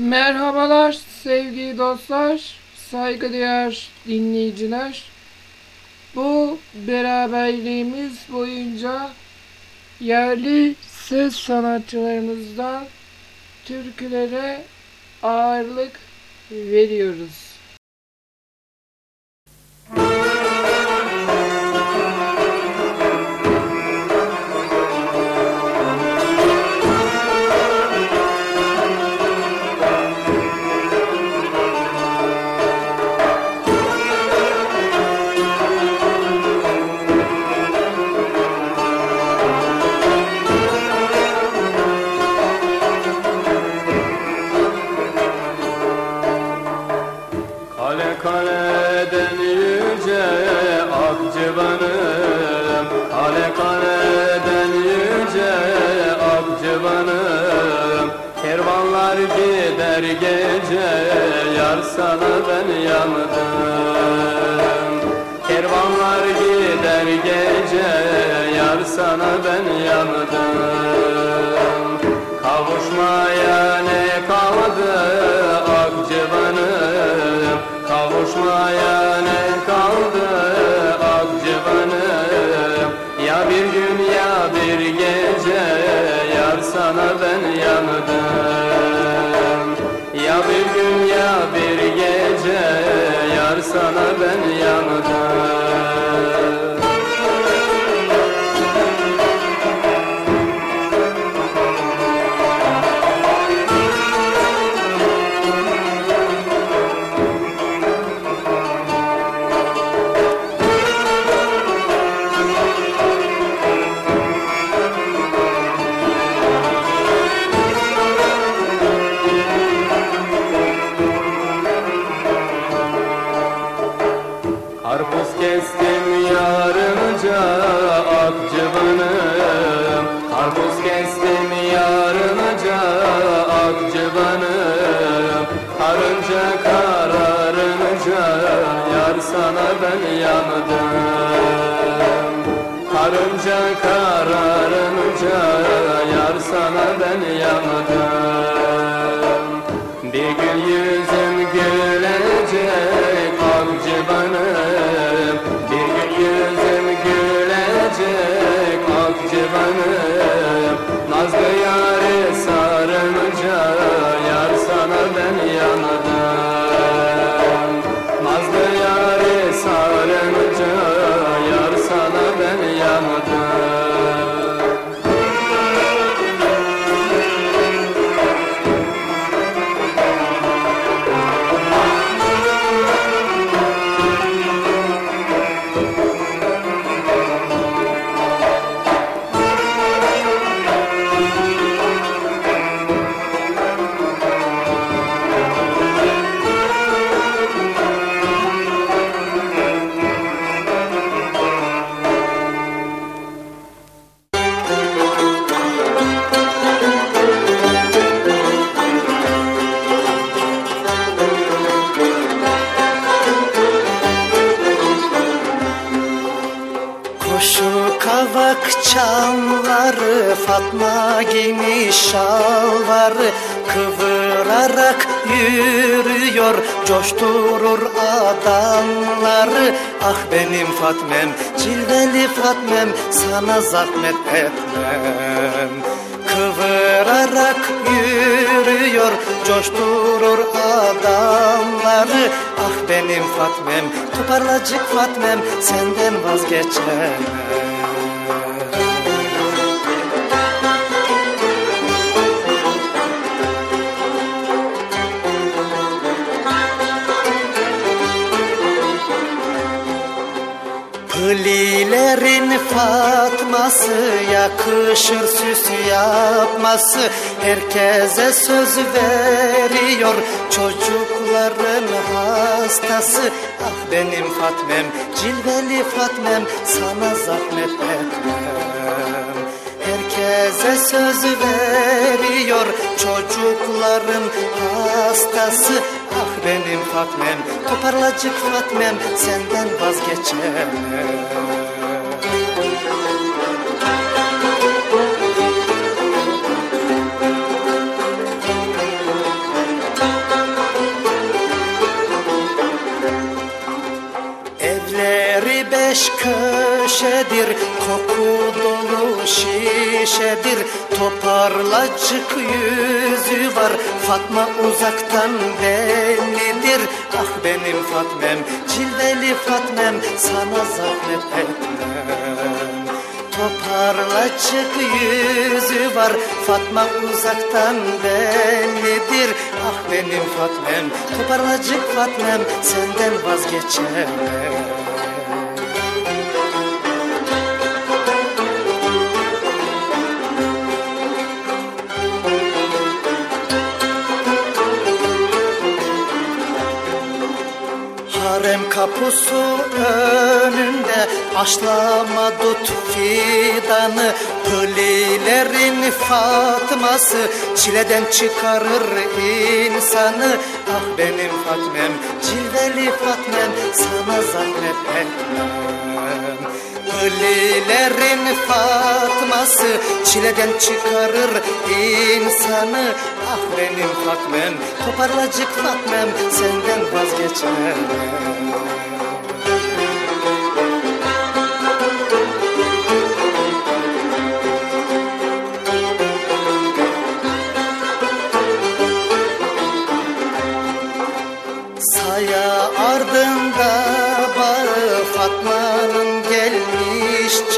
Merhabalar sevgili dostlar, saygıdeğer dinleyiciler. Bu beraberliğimiz boyunca yerli söz sanatçılarımızdan türkülere ağırlık veriyoruz. Gider gece yar sana ben yandım. Kervanlar gider gece yar sana ben yandım. Kavuşmaya ne kaldı akcıvanım Kavuşmaya ne kaldı akcıvanım Ya bir gün ya bir gece yar sana ben yandım. Ya bir gün ya bir gece yar sana ben yandım yandım. Karınca kararınca yar sana ben yandım Coşturur adamları. Ah benim Fatmem Cilveli Fatmem Sana zahmet etmem. Kıvırarak yürüyor Coşturur adamları. Ah benim Fatmem Toparlacık Fatmem Senden vazgeçemem Hılilerin Fatması yakışır süs yapması. Herkese söz veriyor çocukların hastası. Ah benim Fatmem cilveli Fatmem sana zahmet etmem. Herkese söz veriyor çocukların hastası benim Fatmem Toparlacık Fatmem senden vazgeçemem. Evleri beş köşedir Koku dolu şişedir neşedir Toparlacık yüzü var. Fatma uzaktan bellidir. Ah benim Fatmem cilveli Fatmem Sana zahmet etmem. Toparlacık yüzü var. Fatma uzaktan bellidir. Ah benim Fatmem Toparlacık Fatmem Senden vazgeçemem Kapısı önünde Aşlama tut fidanı. Hılilerin Fatması Çileden çıkarır insanı. Ah benim Fatmem Cilveli Fatmem Sana zahmet etmem Hılilerin Fatması Çileden çıkarır insanı. Ah benim Fatmem Toparlacık Fatmem Senden vazgeçemem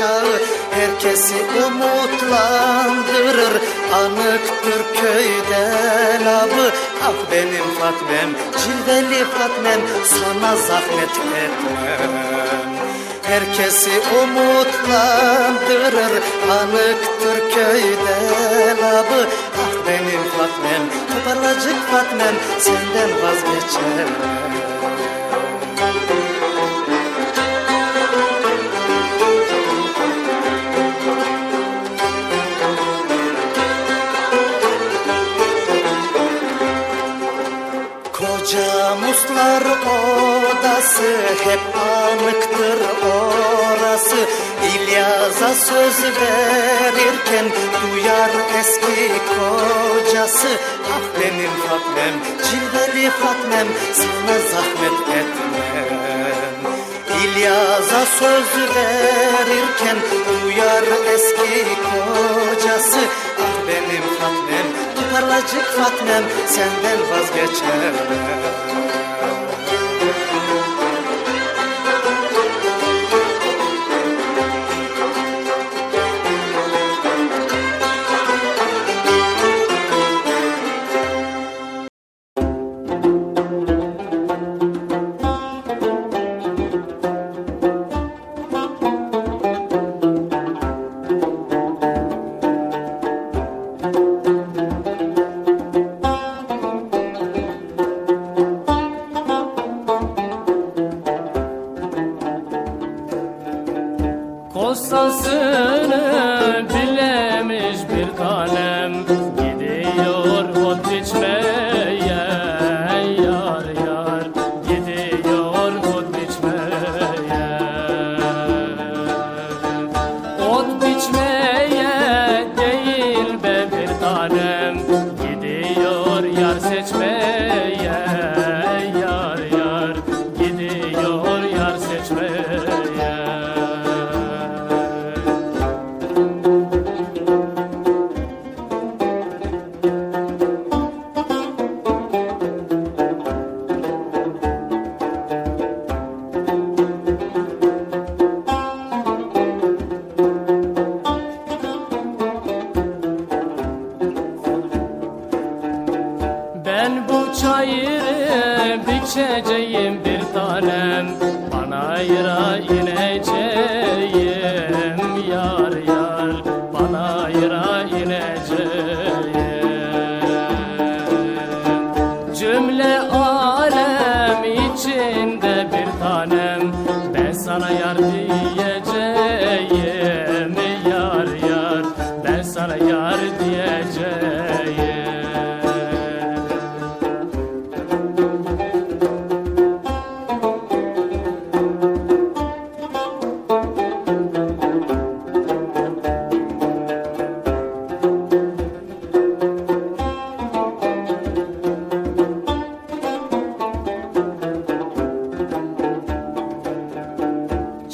çağı Herkesi umutlandırır Anıktır köyde labı Ah benim Fatmem Cilveli Fatmem Sana zahmet etmem. Herkesi umutlandırır Anıktır köyde labı Ah benim Fatmem Toparlacık Fatmem Senden vazgeçemem odası hep anıktır orası İlyas'a söz verirken duyar eski kocası. Ah benim Fatmem, cilveli Fatmem sana zahmet etmem. İlyas'a söz verirken duyar eski kocası. Ah benim Fatmem, toparlacık Fatmem senden vazgeçemem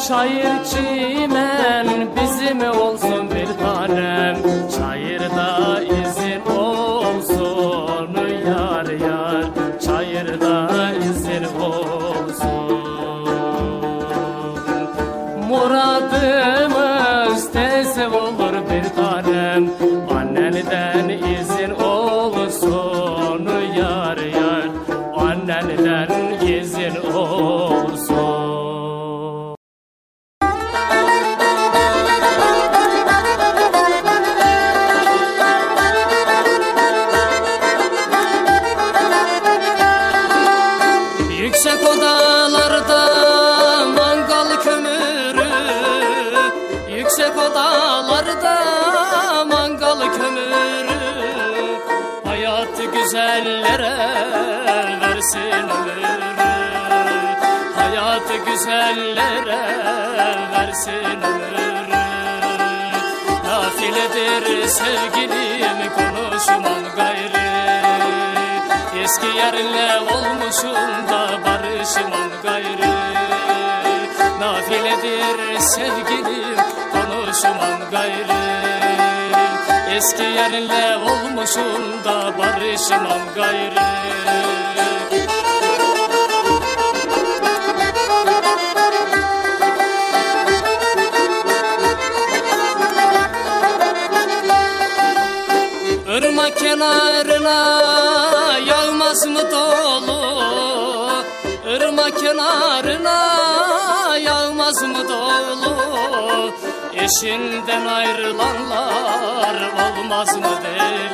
Çayır çimen bizim olsun Yerle olmuşum da barışman gayrı Irmak kenarına yağmaz mı dolu? Irmak kenarına Eşinden ayrılanlar olmaz mı deli?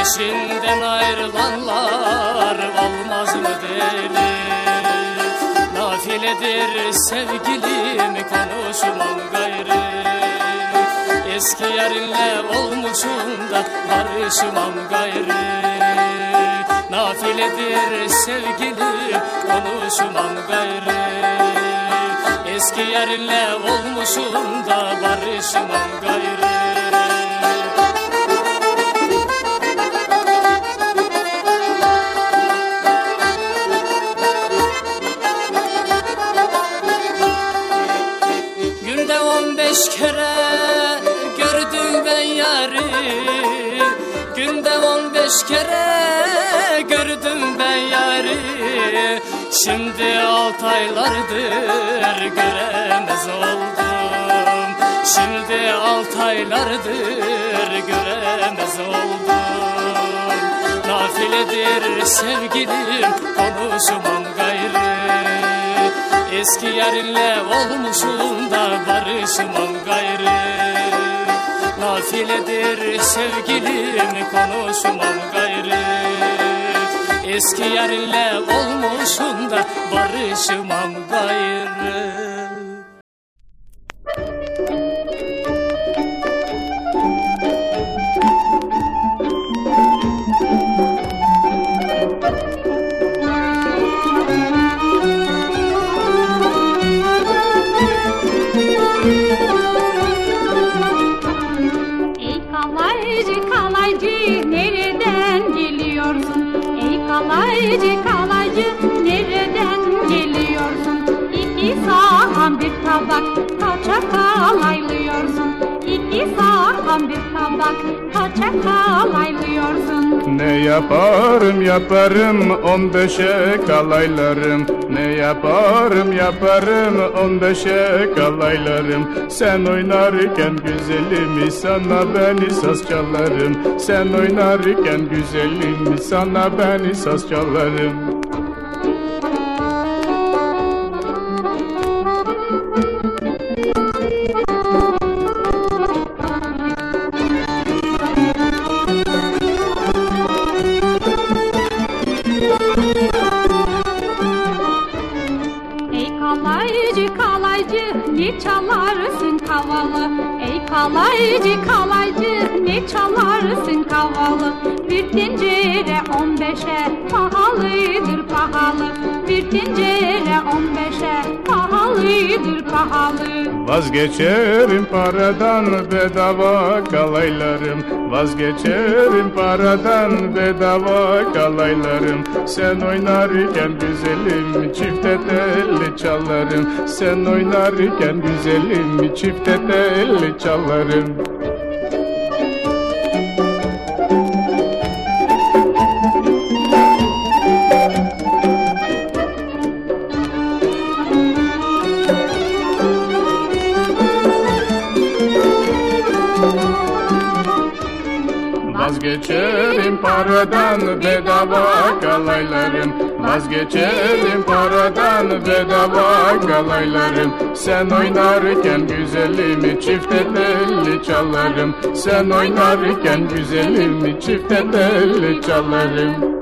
Eşinden ayrılanlar olmaz mı deli? Nafiledir sevgilim konuşmam gayrı Eski yerinle olmuşum da barışmam gayrı Nafiledir sevgilim konuşmam gayrı Yerinle olmuşum da barışmam gayrı aylardır göremez oldum. Şimdi alt aylardır göremez oldum. Nafiledir sevgilim konuşmam gayrı. Eski yerinle olmuşum da barışmam gayrı. Nafiledir sevgilim konuşmam gayrı Eski yerinle olmuşum da barışmam gayrı kalaycı kalaycı nereden geliyorsun? İki sağan bir tabak kaça kalaylıyorsun? Sağan bir tabak kaça kalaylıyorsun? Ne yaparım yaparım on beşe kalaylarım. Ne yaparım yaparım on beşe kalaylarım. Sen oynarken güzelim sana beni saz çalarım. Sen oynarken güzelim sana beni saz çalarım Vazgeçerim paradan bedava kalaylarım. Vazgeçerim paradan bedava kalaylarım. Sen oynarken güzelim çifte telli çalarım. Sen oynarken güzelim çifte telli çalarım paradan bedava kalaylarım Vazgeçelim paradan bedava kalaylarım Sen oynarken güzelimi çifte telli çalarım. Sen oynarken güzelimi çifte telli çalarım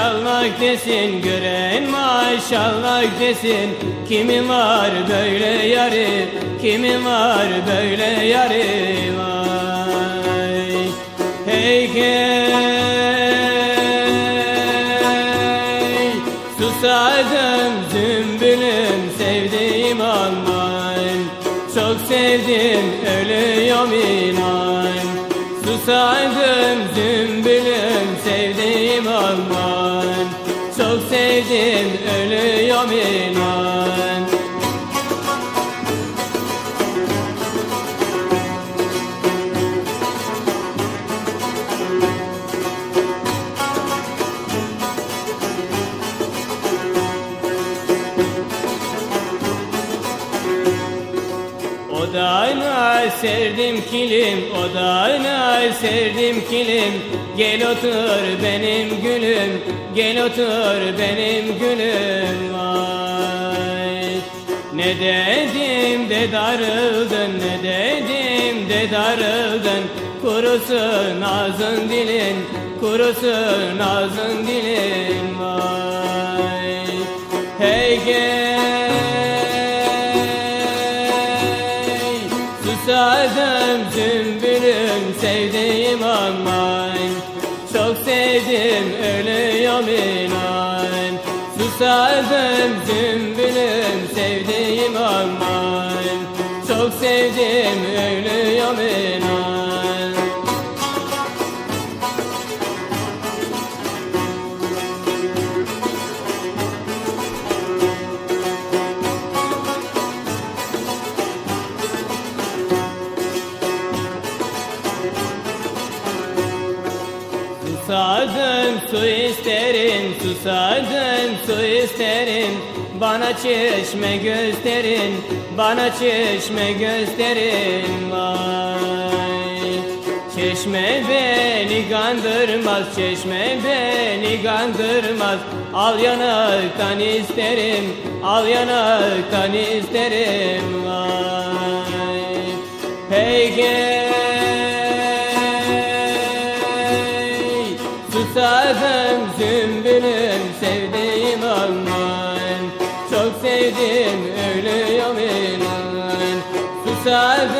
maşallah desin, gören maşallah desin. Kimi var böyle yarı, kimi var böyle yarı? Vay Hey gel Susadım zümbülüm sevdiğim aman Çok sevdim ölüyorum inan. Susadım kilim, o da aynı serdim kilim. Gel otur benim gülüm, gel otur benim gülüm. Vay Ne dedim de darıldın, ne dedim de darıldın. Kurusun ağzın dilin, kurusun ağzın dilin. Vay Hey gel inan Susadım zümbülüm sevdiğim aman. Çok sevdim ölüyorum susadım su isterim. Bana çeşme gösterin, bana çeşme gösterin. Vay Çeşme beni kandırmaz, çeşme beni kandırmaz. Al yanaktan isterim, al yanaktan isterim. Vay Hey Susadım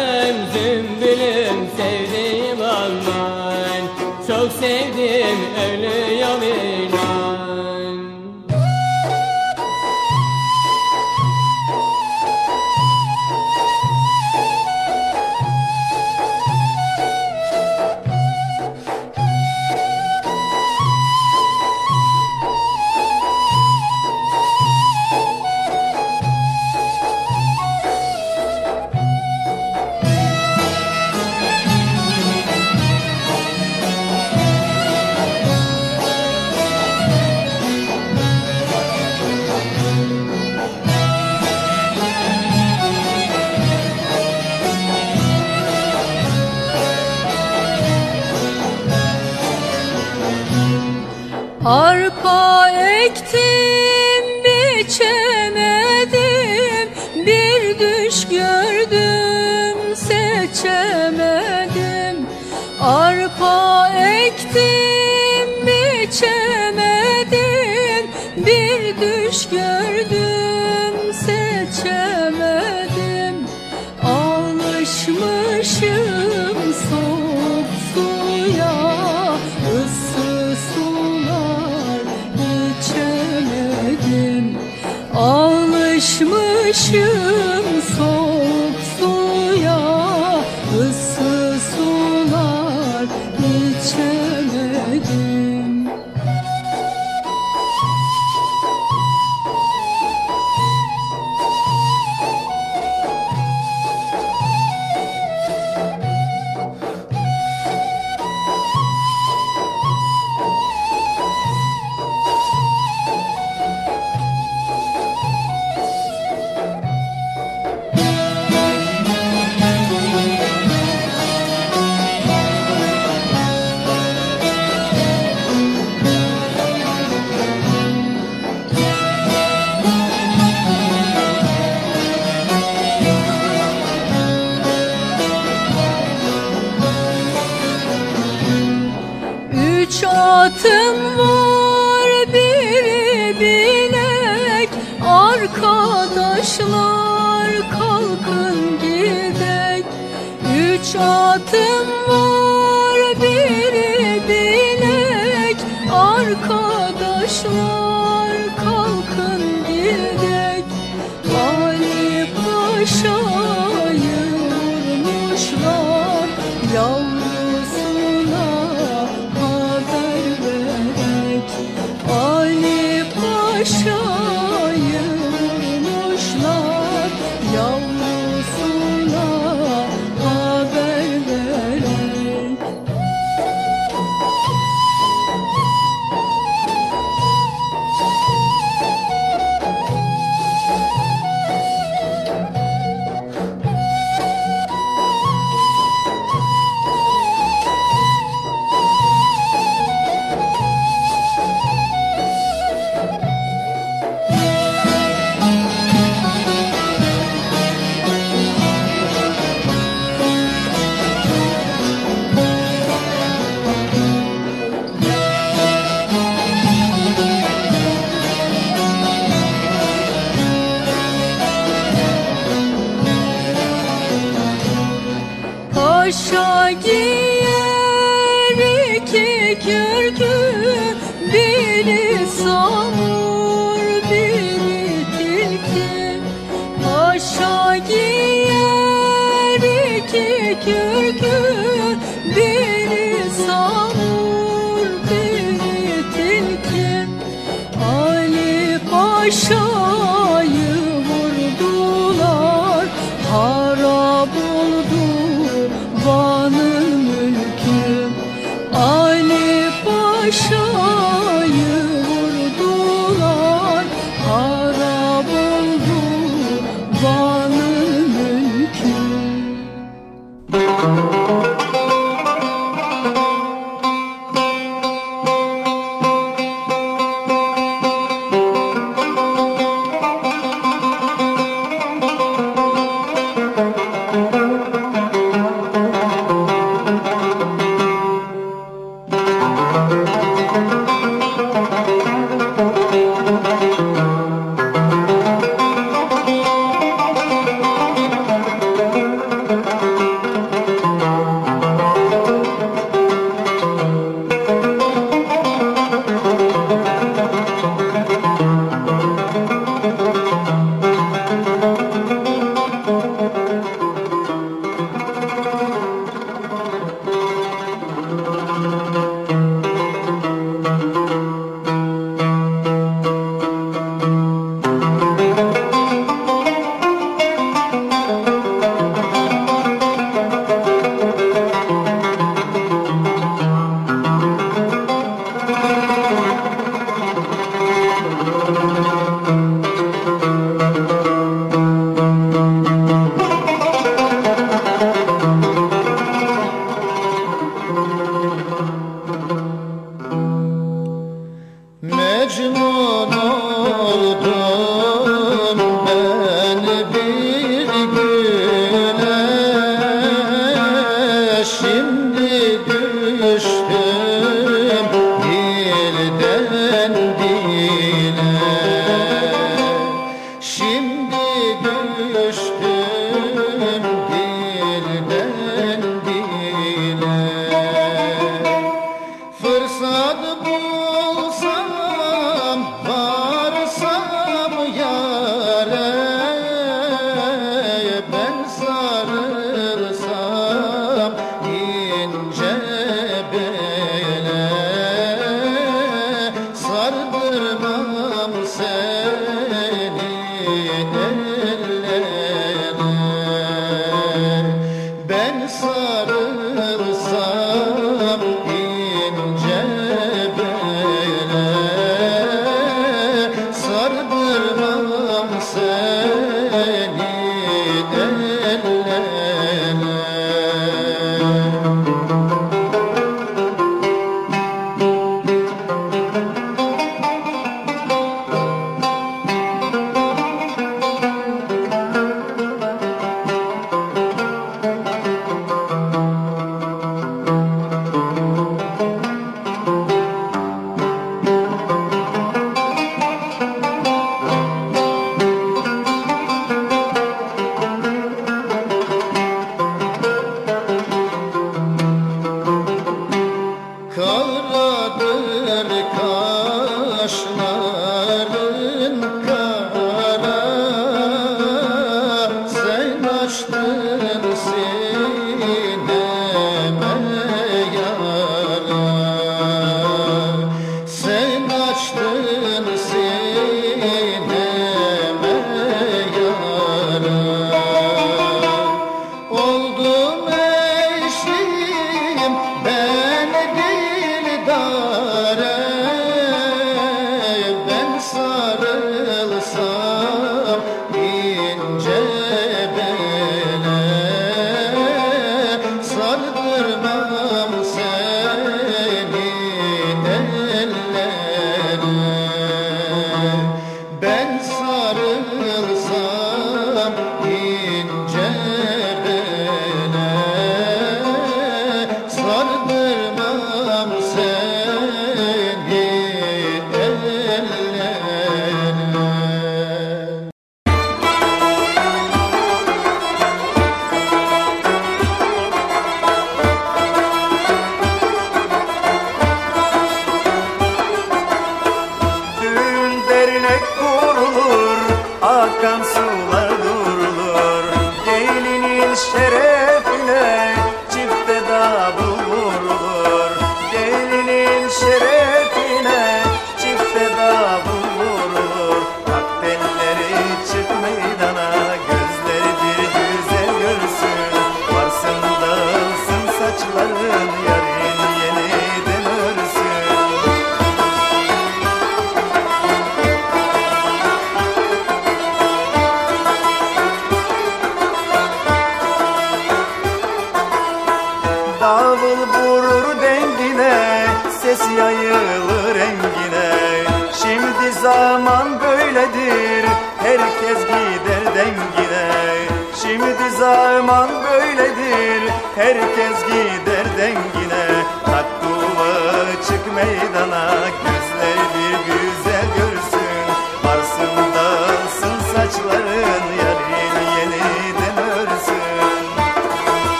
iki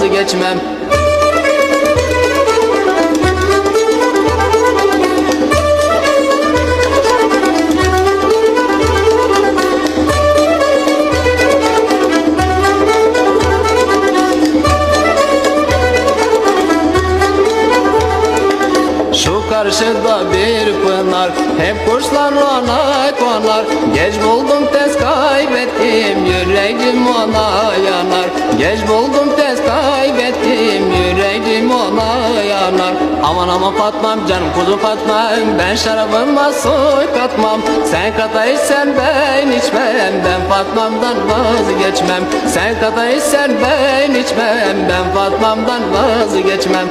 vazgeçmem karşıda bir pınar Hep kuşlar ona konar. Geç buldum tez kaybettim Yüreğim ona yanar. Geç buldum Aman aman patmam canım kuzu patmam Ben şarabıma su katmam. Sen kata içsen ben içmem Ben Fatmam'dan vazgeçmem. Sen kata içsen ben içmem Ben Fatmam'dan vazgeçmem.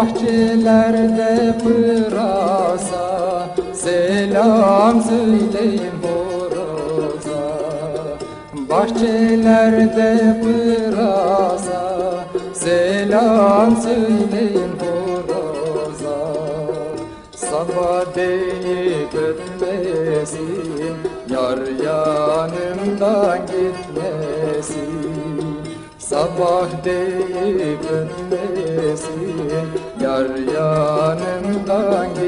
bahçelerde pırasa Selam söyleyin horoza. Bahçelerde pırasa Selam söyleyin horoza. Sabah deyip ötmesin Yar yanımdan gel Sabah deyip ölmesin Yar yanımdan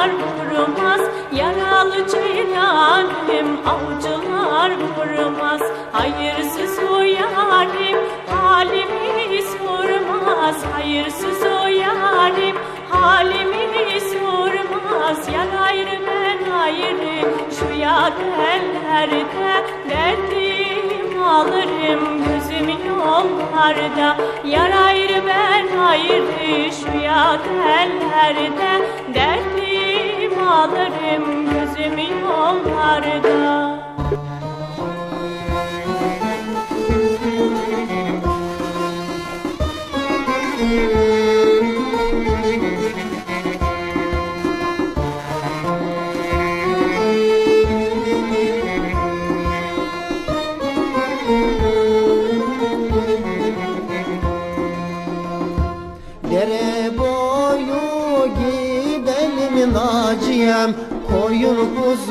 avcılar vurmaz Yaralı celalim avcılar vurmaz. Hayırsız o yarim halimi sormaz Hayırsız o yarim halimi sormaz Yar ayrı ben ayrı şu yar ellerde Derdim alırım. Gözüm yollarda Yar ayrı ben ayrı şu yar ellerde Derdim alırım gözümün yollarda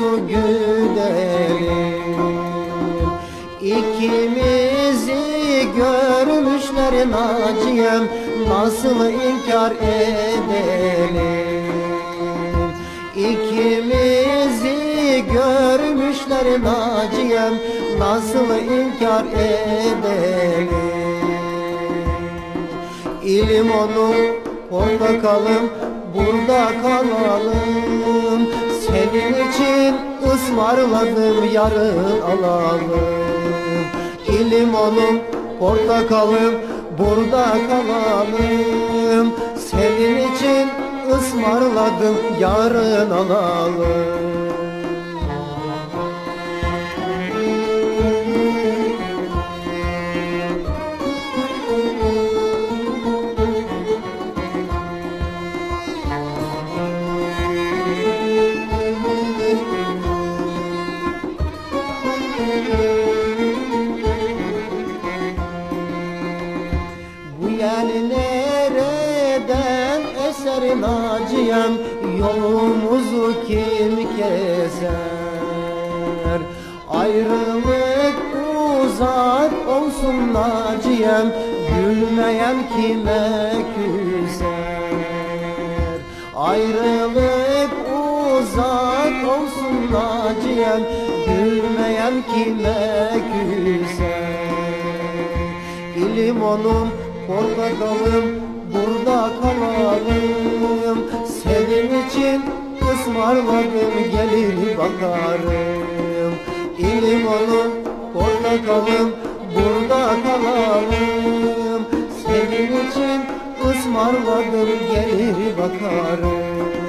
kuzu güdelim İkimizi görmüşler Naciye'm Nasıl inkar edelim? İkimizi görmüşler Naciye'm Nasıl inkar edelim? İlim onun portakalım burada kalalım Senin için ısmarladım yarın alalım İlim onun portakalım burada kalalım. Senin için ısmarladım yarın alalım olsun Naciye'm Gülmeyen kime küser? Ayrılık uzak olsun Naciye'm Gülmeyen kime küser? İlim onun portakalım burada kalalım. Senin için ısmarladım gelir bakarım. İlim onun portakalım burada kalalım. Senin için ısmarladım gelir bakarım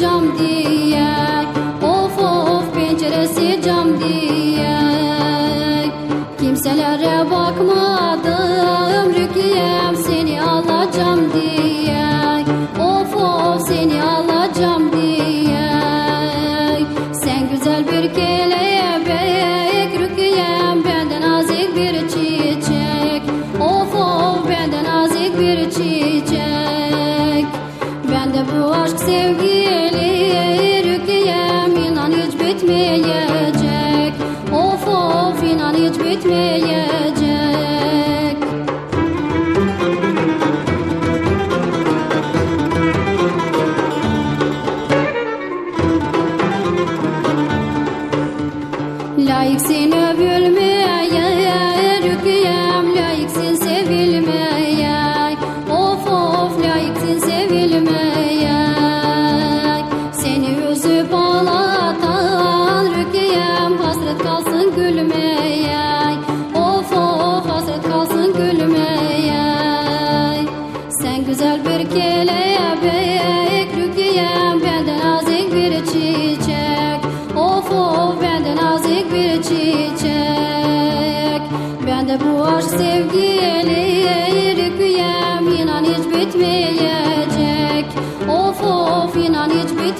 cam diye. Of of penceresi cam diye. Kimselere bakmadım Rükiyem seni alacağım diye. Of of seni alacağım diye.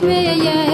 yeah. yeah.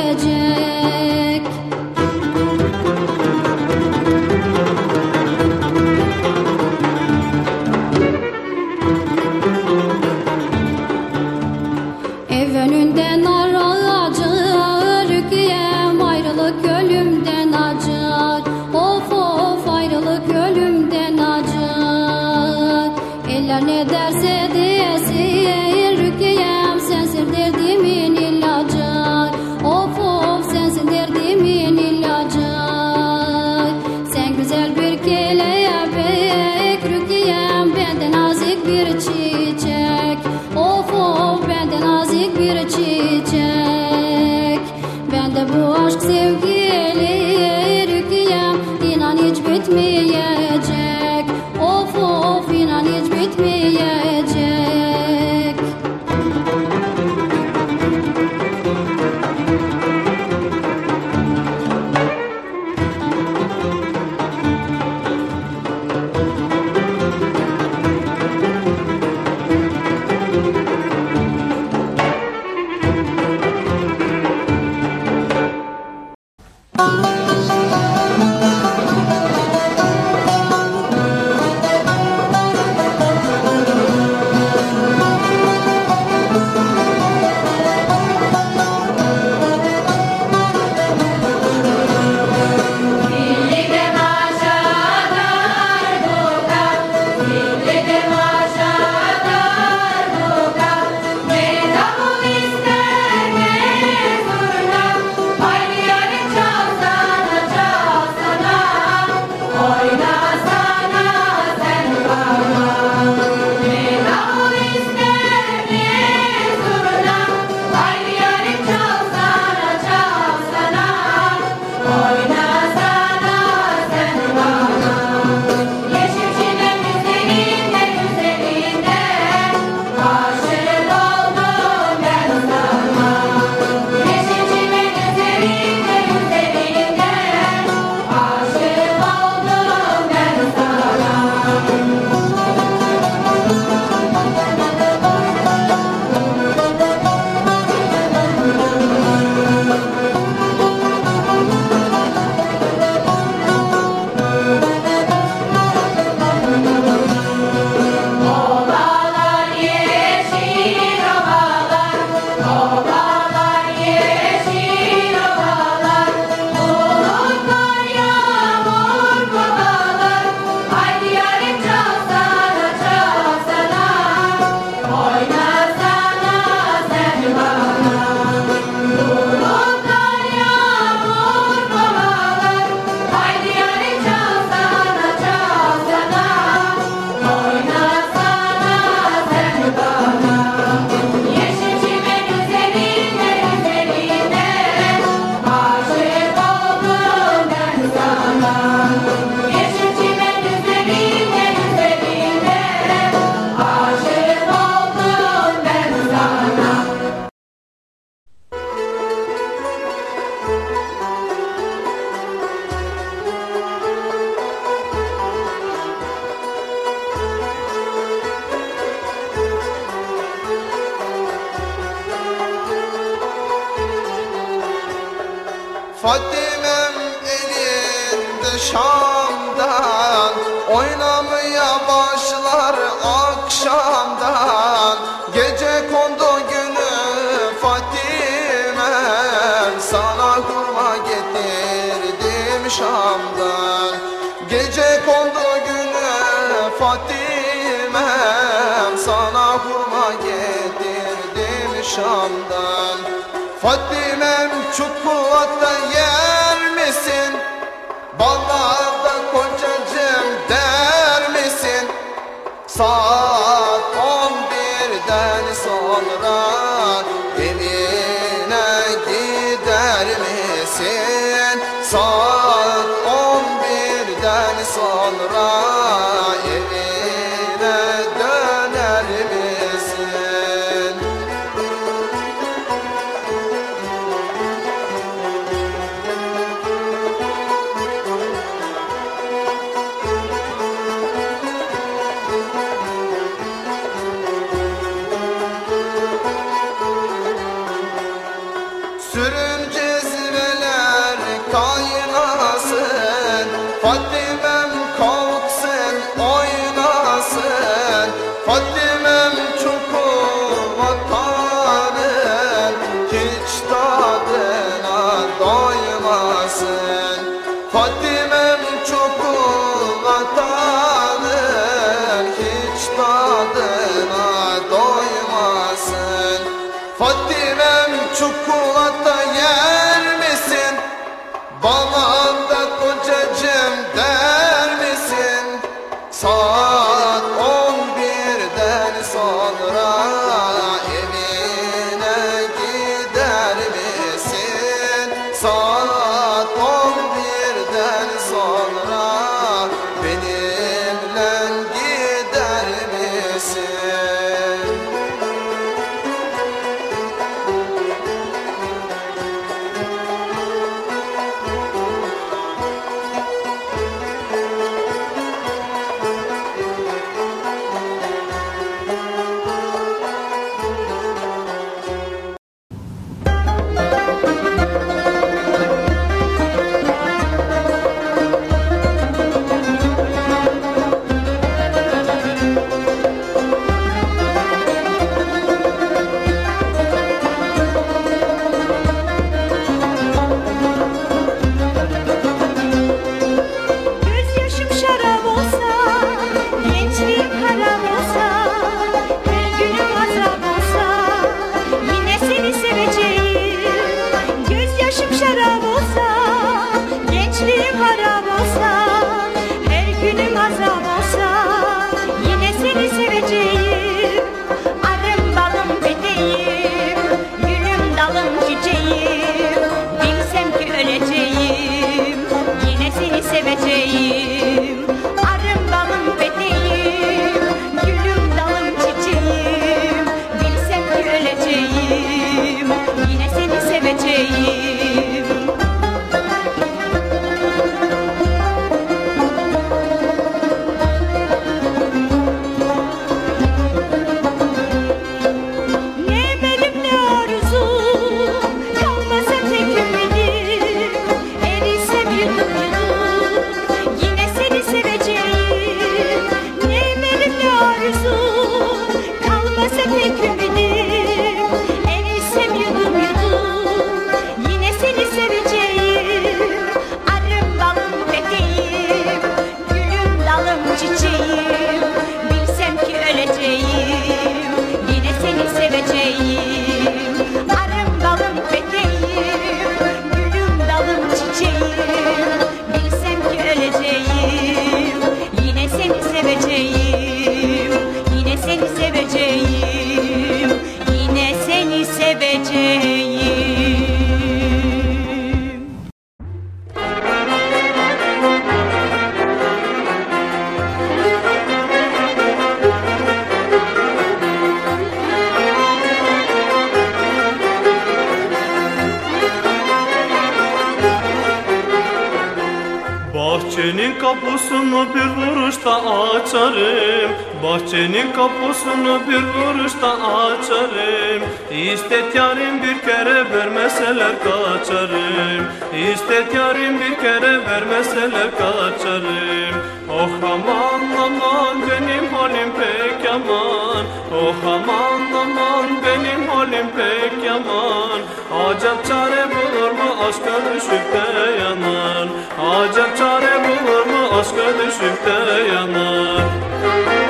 Bahçenin kapısını bir vuruşta açarım. Bahçenin kapısını bir vuruşta açarım. İstet yarim bir kere vermeseler kaçarım. İstet yarim bir kere vermeseler kaçarım Oh aman aman benim halim pek yaman. Oh aman aman benim halim pek yaman. Acap çare bulur mu aşka düşüp de yanan? Acap çare bulur mu aşka düşüp de yanan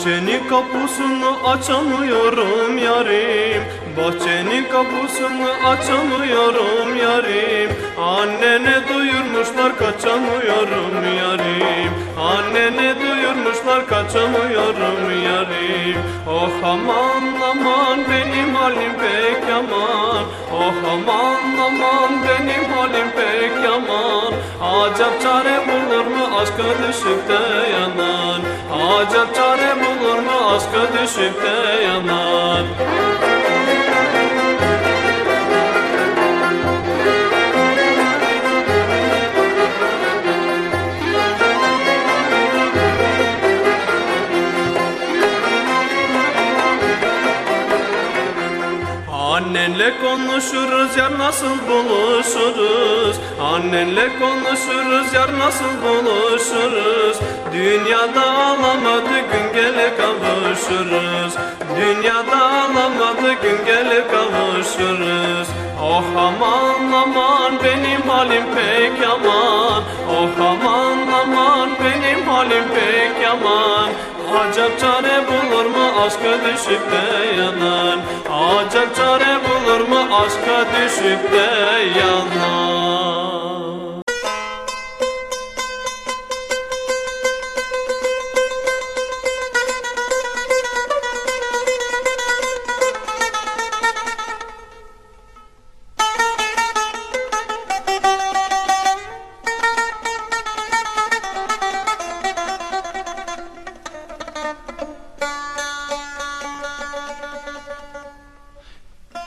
Bahçenin kapısını açamıyorum yarim Bahçenin kapısını açamıyorum yarim. Annene duyurmuşlar kaçamıyorum yarim. Annene duyurmuşlar kaçamıyorum yarim. Oh aman aman benim halim pek yaman. Oh aman aman benim halim pek yaman. Acap çare bulur mu aşka düşüp de yanan? Acap çare bulur mu aşka düşüp de yanan Annenle konuşuruz yar nasıl buluşuruz? Annenle konuşuruz yar nasıl buluşuruz? Dünyada alamadı gün gelir kavuşuruz. Dünyada alamadı gün gelir kavuşuruz. Oh aman aman benim halim pek yaman. Oh aman aman benim halim pek yaman Acap çare bulur mu aşka düşüp de yanan? Acap çare bulur mu aşka düşüp de yanan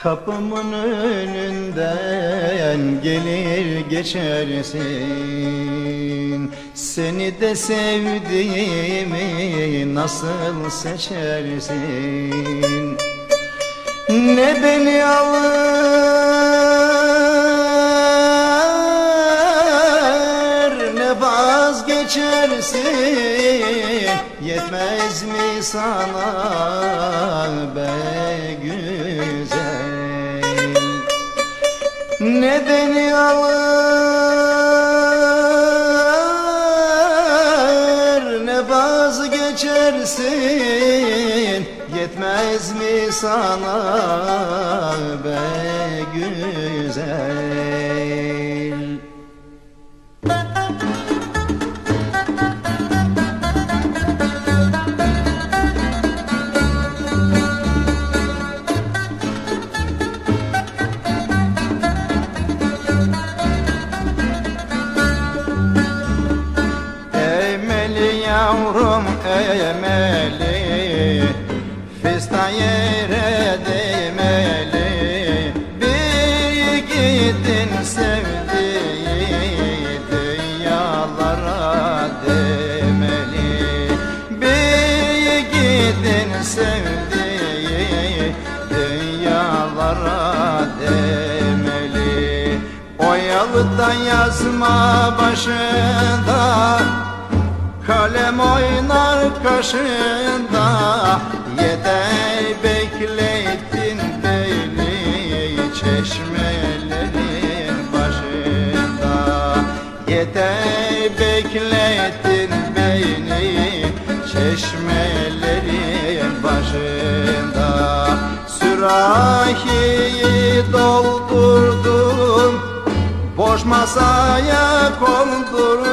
Kapımın önünden gelir geçersin. Seni de sevdiğimi nasıl seçersin? Ne beni alır ne vazgeçersin? Yetmez mi sana? Be Ne beni alır ne vazgeçersin Yetmez mi sana yazma başında Kalem oynar kaşında Yeter beklettin beni Çeşmelerin başında. Yeter beklettin beni Çeşmelerin başında. Sürahiyi doldurdum koşmasaya kondur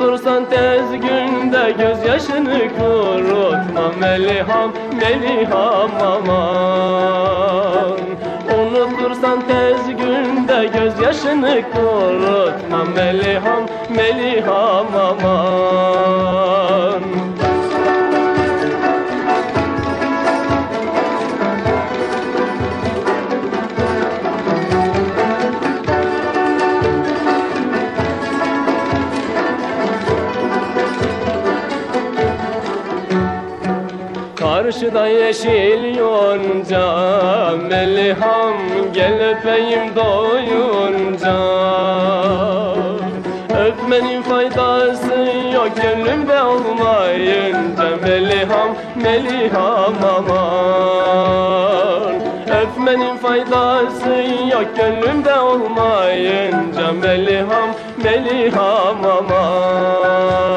Unutursan tez günde gözyaşını kurutma Meliham, Meliham aman. Unutursan tez günde gözyaşını kurutma Meliham, Meliham aman. Dalda yeşil yonca Meliham gel öpeyim doyunca. Öpmenin faydası yok gönlümde olmayınca. Meliham, Meliham aman. Öpmenin faydası yok gönlümde olmayınca. Meliham, Meliham aman.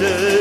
Aman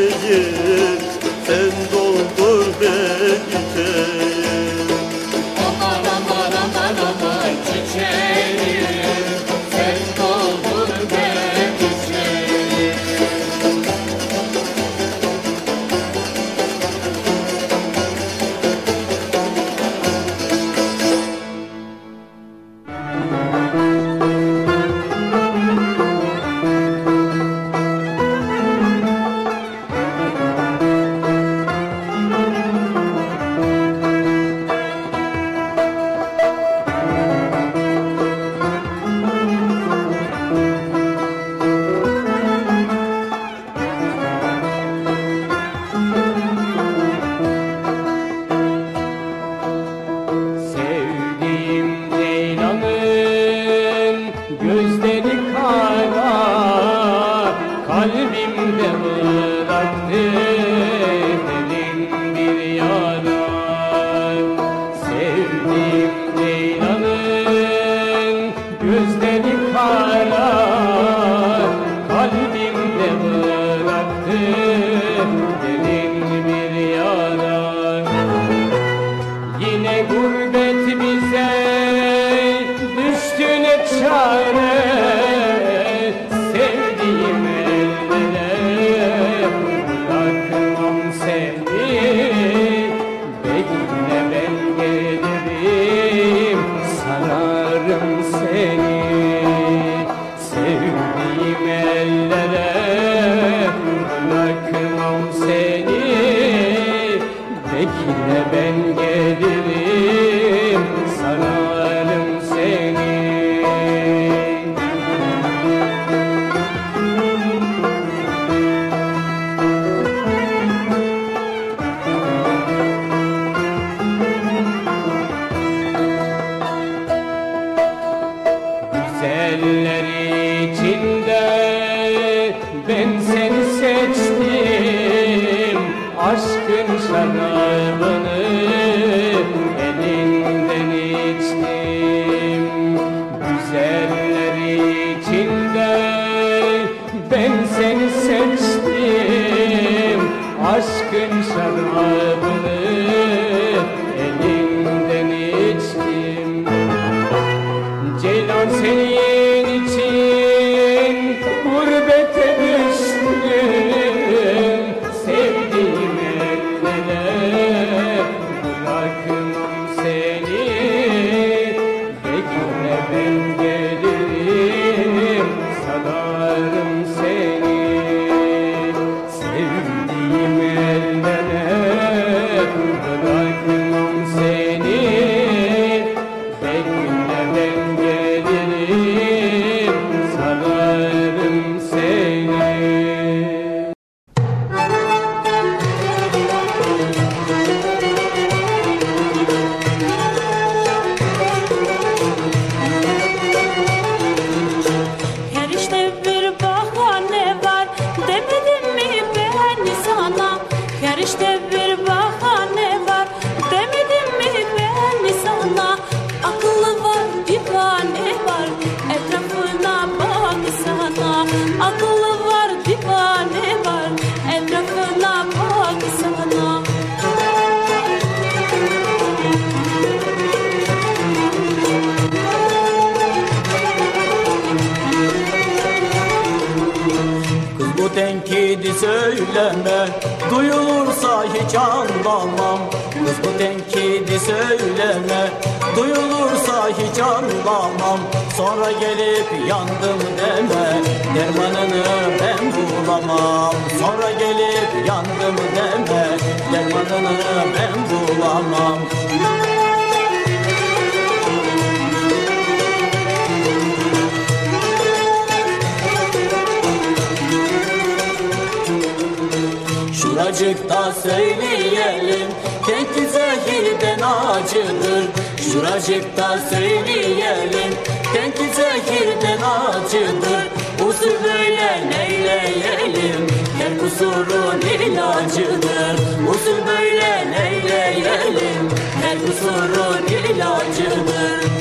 Şuracıkta söyleyelim Tenki zehirden acıdır. Şuracıkta söyleyelim Tenki zehirden acıdır. Usul böyle neyleyelim Her kusurun ilacıdır. Usul böyle neyleyelim Her kusurun ilacıdır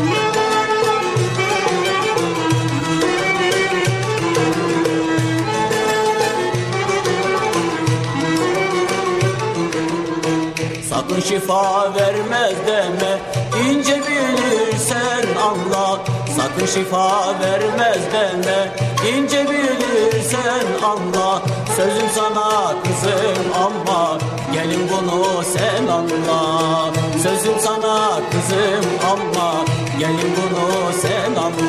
Sakın şifa vermez deme. İnce bilirsen anla Sakın şifa vermez deme. İnce bilirsen anla Sözüm sana kızım ama Gelin bunu sen anla. Sözüm sana kızım ama Gelin bunu sen anla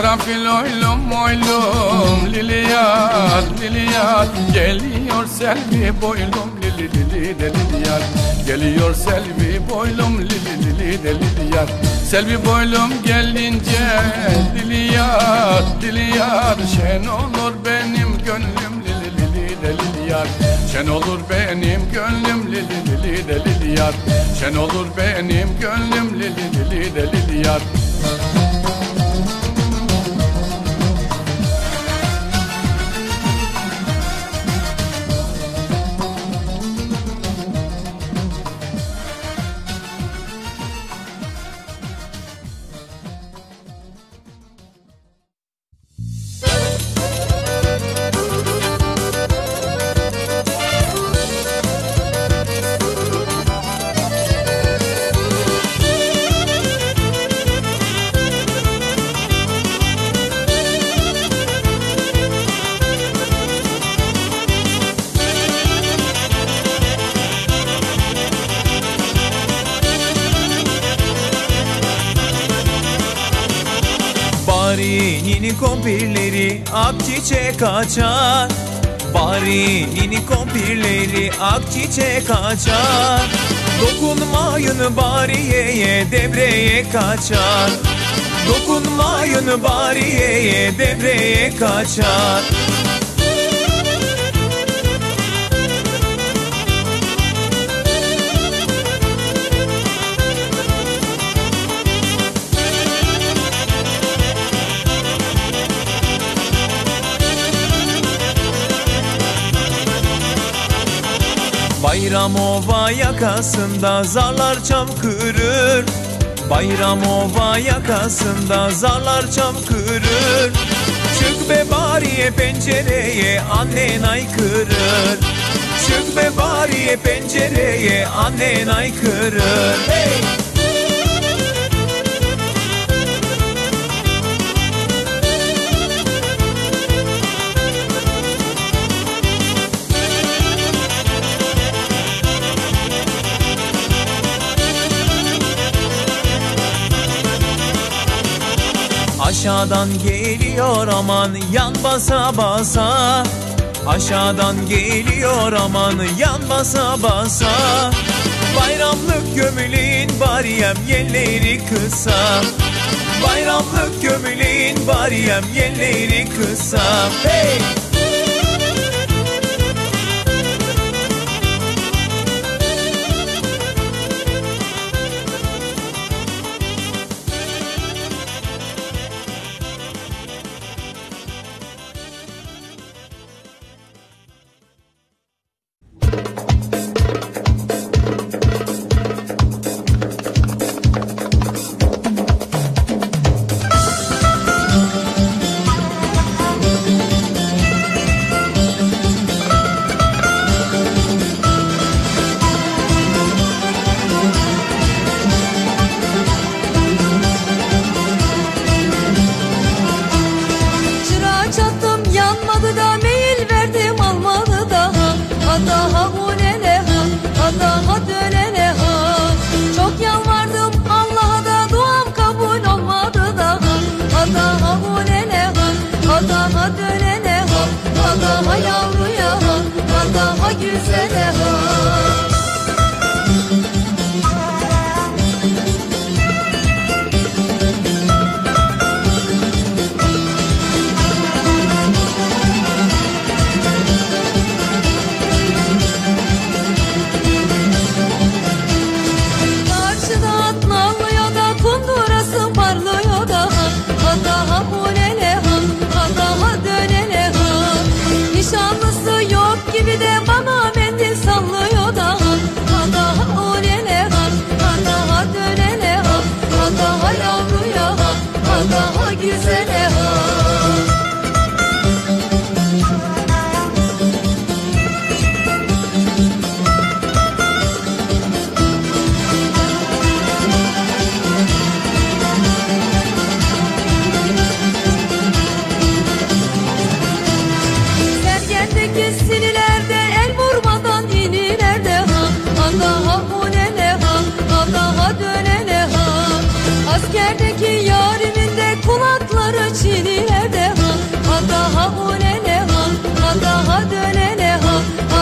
Karanfil oylum oylum Lili yar, Lili yar Geliyor selvi boylum Lili lili de Lili yar Geliyor selvi boylum Lili lili de Lili yar Selvi boylum gelince Lili yar, Lili yar Şen olur benim gönlüm Lili lili de Lili yar Şen olur benim gönlüm Lili lili de Lili yar Şen olur benim gönlüm Lili lili de Lili yar kompirleri akçiçek açar. Dokunmayın bariyeye devreye kaçar. Dokunmayın bariyeye devreye kaçar Bayram ova yakasında zarlar çam kırır. Bayram ova yakasında zarlar çam kırır. Çık be bariye pencereye annen aykırır. Çık be bariye pencereye annen aykırır. Hey! Aşağıdan geliyor aman yan basa basa. Aşağıdan geliyor aman yan basa basa. Bayramlık gömüleğin bariyem yelleri kısa. Bayramlık gömüleğin bariyem yelleri kısa. Hey! Güzele ha daha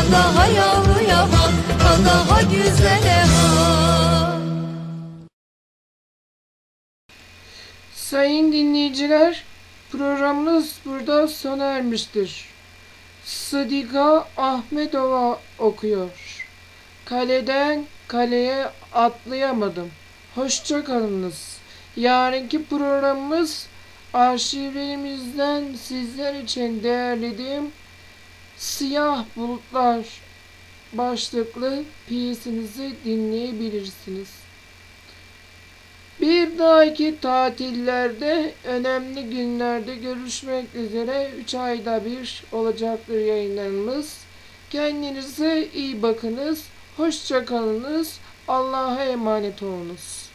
Ha daha yavruya ha, ha daha güzele Sayın dinleyiciler, programımız burada sona ermiştir. Sıdika Ahmedova okuyor. Kaleden kaleye atlayamadım. Hoşça kalınız. Yarınki programımız arşivlerimizden sizler için derlediğim Siyah Bulutlar başlıklı piyesinizi dinleyebilirsiniz. Bir dahaki tatillerde, önemli günlerde görüşmek üzere 3 ayda bir olacaktır yayınlarımız. Kendinize iyi bakınız, hoşça kalınız, Allah'a emanet olunuz.